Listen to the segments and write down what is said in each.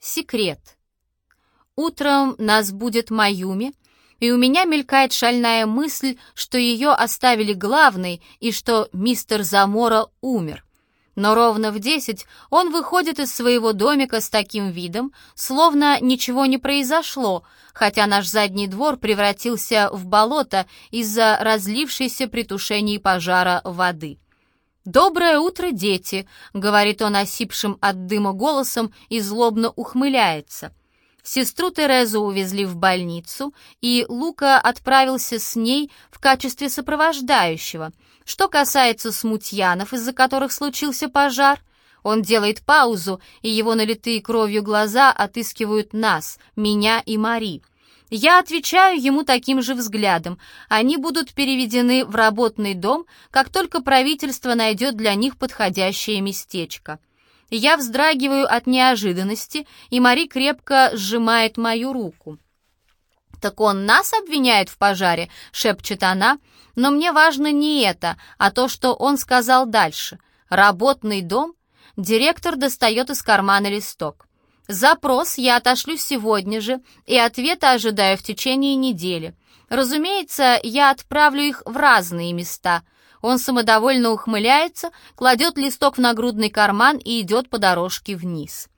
Секрет. Утром нас будет Маюми, и у меня мелькает шальная мысль, что ее оставили главной и что мистер Замора умер. Но ровно в десять он выходит из своего домика с таким видом, словно ничего не произошло, хотя наш задний двор превратился в болото из-за разлившейся при тушении пожара воды. «Доброе утро, дети!» — говорит он осипшим от дыма голосом и злобно ухмыляется. Сестру Терезу увезли в больницу, и Лука отправился с ней в качестве сопровождающего. Что касается смутьянов, из-за которых случился пожар, он делает паузу, и его налитые кровью глаза отыскивают нас, меня и Мари. Я отвечаю ему таким же взглядом. Они будут переведены в работный дом, как только правительство найдет для них подходящее местечко. Я вздрагиваю от неожиданности, и Мари крепко сжимает мою руку. «Так он нас обвиняет в пожаре», — шепчет она, «но мне важно не это, а то, что он сказал дальше. Работный дом?» Директор достает из кармана листок. Запрос я отошлю сегодня же, и ответа ожидаю в течение недели. Разумеется, я отправлю их в разные места. Он самодовольно ухмыляется, кладет листок в нагрудный карман и идет по дорожке вниз.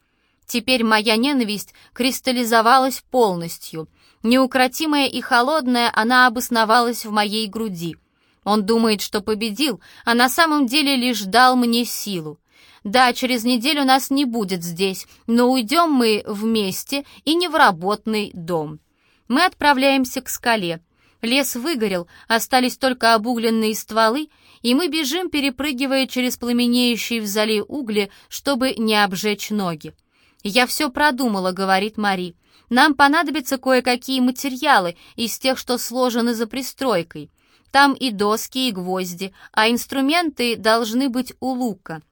Теперь моя ненависть кристаллизовалась полностью. Неукротимая и холодная, она обосновалась в моей груди. Он думает, что победил, а на самом деле лишь дал мне силу. Да, через неделю нас не будет здесь, но уйдем мы вместе и не в работный дом. Мы отправляемся к скале. Лес выгорел, остались только обугленные стволы, и мы бежим, перепрыгивая через пламенеющие в зале угли, чтобы не обжечь ноги. «Я все продумала», — говорит Мари. «Нам понадобятся кое-какие материалы из тех, что сложены за пристройкой. Там и доски, и гвозди, а инструменты должны быть у лука».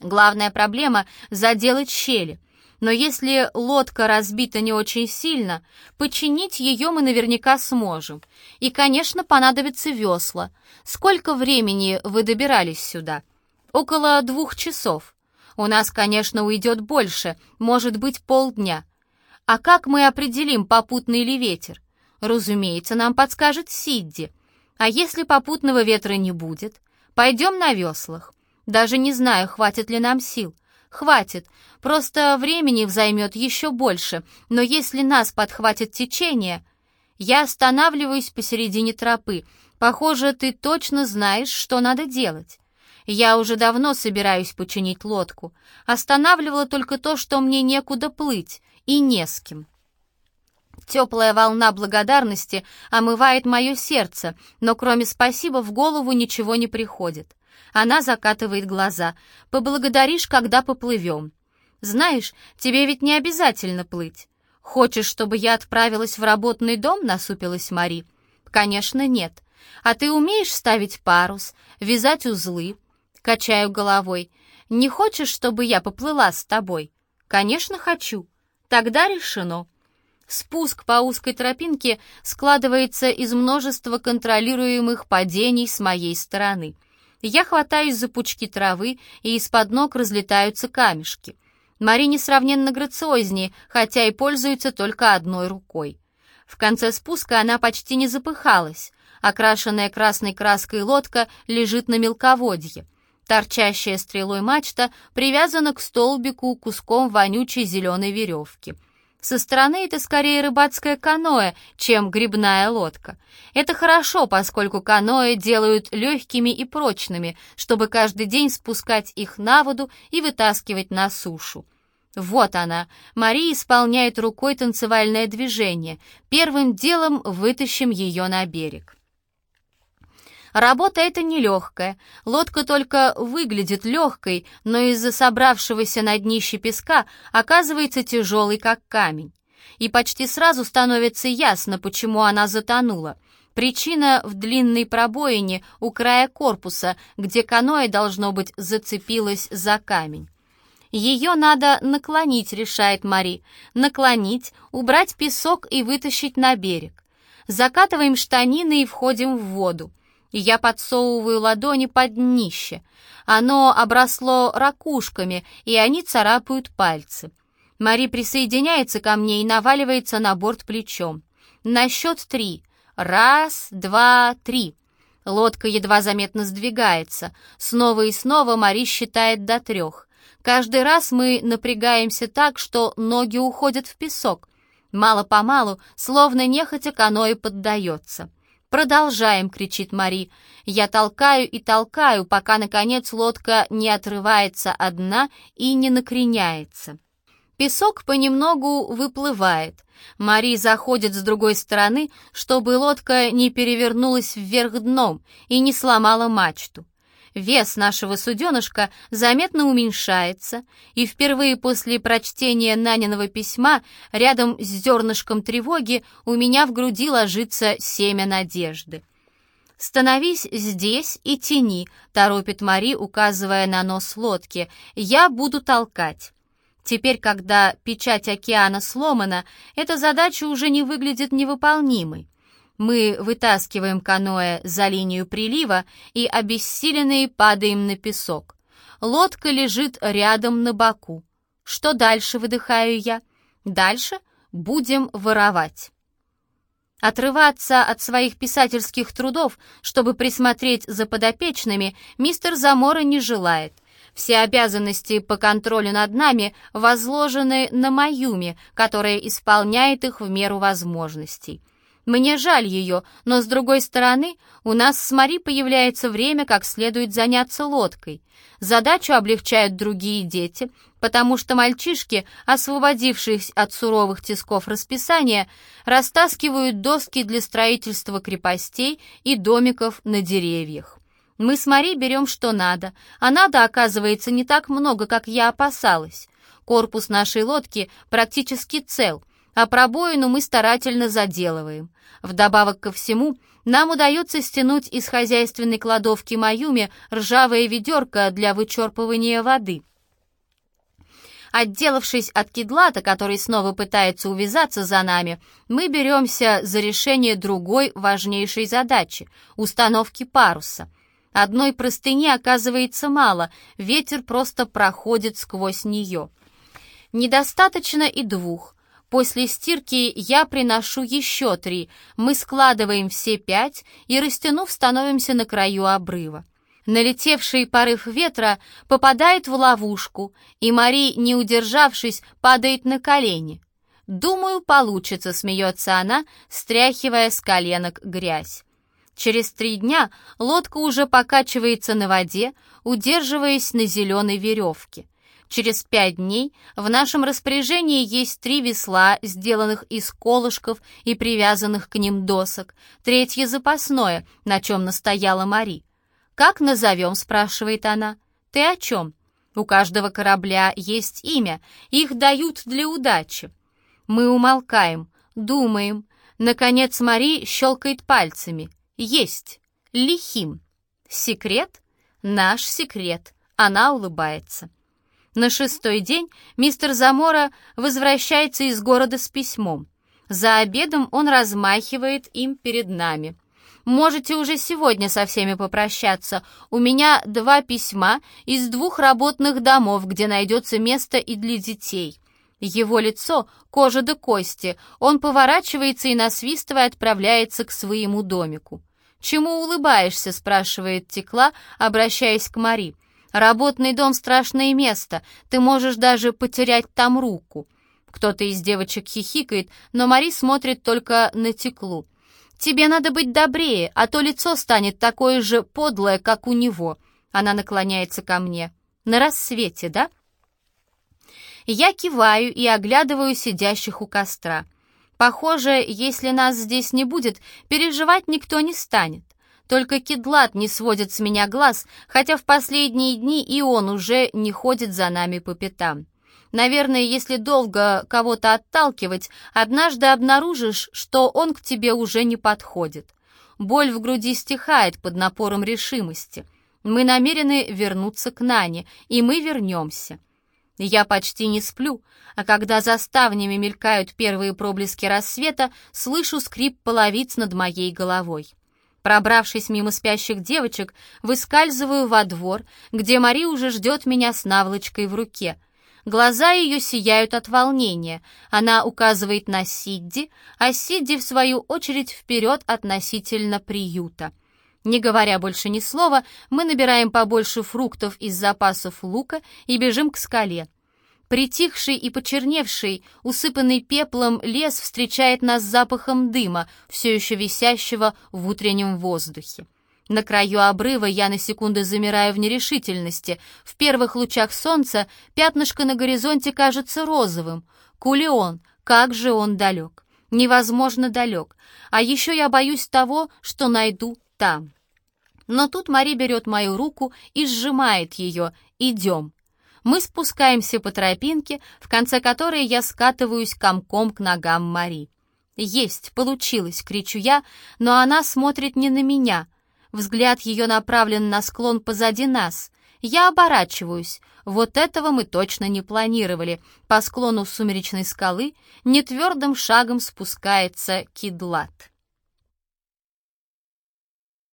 Главная проблема — заделать щели. Но если лодка разбита не очень сильно, починить ее мы наверняка сможем. И, конечно, понадобятся весла. Сколько времени вы добирались сюда? Около двух часов. У нас, конечно, уйдет больше, может быть, полдня. А как мы определим, попутный ли ветер? Разумеется, нам подскажет Сидди. А если попутного ветра не будет? Пойдем на веслах. Даже не знаю, хватит ли нам сил. Хватит, просто времени займет еще больше, но если нас подхватит течение... Я останавливаюсь посередине тропы. Похоже, ты точно знаешь, что надо делать. Я уже давно собираюсь починить лодку. Останавливало только то, что мне некуда плыть и не с кем. Теплая волна благодарности омывает мое сердце, но кроме спасибо в голову ничего не приходит. Она закатывает глаза. «Поблагодаришь, когда поплывем». «Знаешь, тебе ведь не обязательно плыть». «Хочешь, чтобы я отправилась в работный дом?» — насупилась Мари. «Конечно, нет. А ты умеешь ставить парус, вязать узлы?» Качаю головой. «Не хочешь, чтобы я поплыла с тобой?» «Конечно, хочу. Тогда решено». Спуск по узкой тропинке складывается из множества контролируемых падений с моей стороны. Я хватаюсь за пучки травы, и из-под ног разлетаются камешки. Мари несравненно грациознее, хотя и пользуется только одной рукой. В конце спуска она почти не запыхалась. Окрашенная красной краской лодка лежит на мелководье. Торчащая стрелой мачта привязана к столбику куском вонючей зеленой веревки — со стороны это скорее рыбацкое каноэ, чем грибная лодка. Это хорошо, поскольку каноэ делают легкими и прочными, чтобы каждый день спускать их на воду и вытаскивать на сушу. Вот она. Мария исполняет рукой танцевальное движение. Первым делом вытащим ее на берег. Работа эта нелегкая. Лодка только выглядит легкой, но из-за собравшегося на днище песка оказывается тяжелой, как камень. И почти сразу становится ясно, почему она затонула. Причина в длинной пробоине у края корпуса, где каноэ, должно быть, зацепилась за камень. Ее надо наклонить, решает Мари. Наклонить, убрать песок и вытащить на берег. Закатываем штанины и входим в воду и я подсовываю ладони под днище. Оно обросло ракушками, и они царапают пальцы. Мари присоединяется ко мне и наваливается на борт плечом. На счет три. Раз, два, три. Лодка едва заметно сдвигается. Снова и снова Мари считает до трех. Каждый раз мы напрягаемся так, что ноги уходят в песок. Мало-помалу, словно нехотя каноэ поддается. «Продолжаем!» — кричит Мари. Я толкаю и толкаю, пока, наконец, лодка не отрывается от дна и не накреняется. Песок понемногу выплывает. Мари заходит с другой стороны, чтобы лодка не перевернулась вверх дном и не сломала мачту. Вес нашего суденышка заметно уменьшается, и впервые после прочтения Наниного письма рядом с зернышком тревоги у меня в груди ложится семя надежды. «Становись здесь и тяни», — торопит Мари, указывая на нос лодки. «Я буду толкать». Теперь, когда печать океана сломана, эта задача уже не выглядит невыполнимой. Мы вытаскиваем каноэ за линию прилива и обессиленные падаем на песок. Лодка лежит рядом на боку. Что дальше, выдыхаю я? Дальше будем воровать. Отрываться от своих писательских трудов, чтобы присмотреть за подопечными, мистер Замора не желает. Все обязанности по контролю над нами возложены на Маюми, которая исполняет их в меру возможностей. Мне жаль ее, но, с другой стороны, у нас с Мари появляется время, как следует заняться лодкой. Задачу облегчают другие дети, потому что мальчишки, освободившись от суровых тисков расписания, растаскивают доски для строительства крепостей и домиков на деревьях. Мы с Мари берем что надо, а надо, оказывается, не так много, как я опасалась. Корпус нашей лодки практически цел, а пробоину мы старательно заделываем. Вдобавок ко всему, нам удается стянуть из хозяйственной кладовки Маюми ржавое ведерко для вычерпывания воды. Отделавшись от кедлата, который снова пытается увязаться за нами, мы беремся за решение другой важнейшей задачи — установки паруса — Одной простыни оказывается мало, ветер просто проходит сквозь нее. Недостаточно и двух. После стирки я приношу еще три. Мы складываем все пять и, растянув, становимся на краю обрыва. Налетевший порыв ветра попадает в ловушку, и Мари, не удержавшись, падает на колени. «Думаю, получится», — смеется она, стряхивая с коленок грязь. Через три дня лодка уже покачивается на воде, удерживаясь на зеленой веревке. Через пять дней в нашем распоряжении есть три весла, сделанных из колышков и привязанных к ним досок. Третье запасное, на чем настояла Мари. «Как назовем?» — спрашивает она. «Ты о чем?» «У каждого корабля есть имя, их дают для удачи». Мы умолкаем, думаем. Наконец Мари щелкает пальцами — есть. Лихим. Секрет? Наш секрет. Она улыбается. На шестой день мистер Замора возвращается из города с письмом. За обедом он размахивает им перед нами. Можете уже сегодня со всеми попрощаться. У меня два письма из двух работных домов, где найдется место и для детей. Его лицо — кожа до кости, он поворачивается и, насвистывая, отправляется к своему домику. «Чему улыбаешься?» — спрашивает Текла, обращаясь к Мари. «Работный дом — страшное место, ты можешь даже потерять там руку». Кто-то из девочек хихикает, но Мари смотрит только на Теклу. «Тебе надо быть добрее, а то лицо станет такое же подлое, как у него». Она наклоняется ко мне. «На рассвете, да?» Я киваю и оглядываю сидящих у костра. Похоже, если нас здесь не будет, переживать никто не станет. Только Кедлат не сводит с меня глаз, хотя в последние дни и он уже не ходит за нами по пятам. Наверное, если долго кого-то отталкивать, однажды обнаружишь, что он к тебе уже не подходит. Боль в груди стихает под напором решимости. Мы намерены вернуться к Нане, и мы вернемся. Я почти не сплю, а когда за ставнями мелькают первые проблески рассвета, слышу скрип половиц над моей головой. Пробравшись мимо спящих девочек, выскальзываю во двор, где Мари уже ждет меня с наволочкой в руке. Глаза ее сияют от волнения. Она указывает на Сидди, а Сидди, в свою очередь, вперед относительно приюта. Не говоря больше ни слова, мы набираем побольше фруктов из запасов лука и бежим к скале. Притихший и почерневший, усыпанный пеплом лес встречает нас запахом дыма, все еще висящего в утреннем воздухе. На краю обрыва я на секунду замираю в нерешительности. В первых лучах солнца пятнышко на горизонте кажется розовым. Кулион, как же он далек. Невозможно далек. А еще я боюсь того, что найду там. Но тут Мари берет мою руку и сжимает ее. «Идем». Мы спускаемся по тропинке, в конце которой я скатываюсь комком к ногам Мари. «Есть, получилось!» — кричу я, но она смотрит не на меня, Взгляд ее направлен на склон позади нас. Я оборачиваюсь. Вот этого мы точно не планировали. По склону сумеречной скалы нетвердым шагом спускается кидлат.